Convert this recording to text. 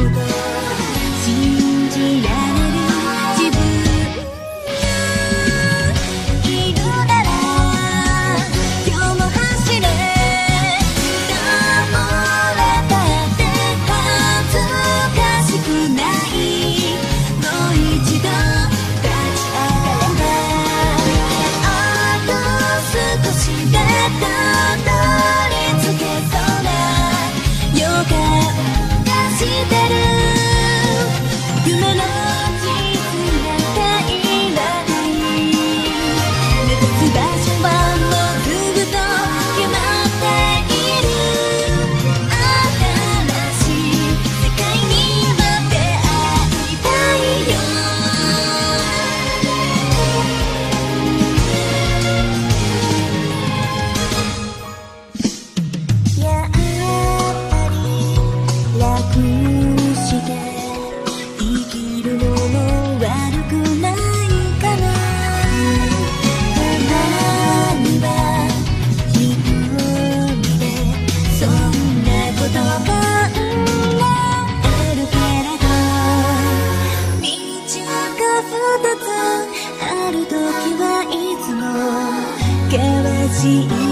Superman. see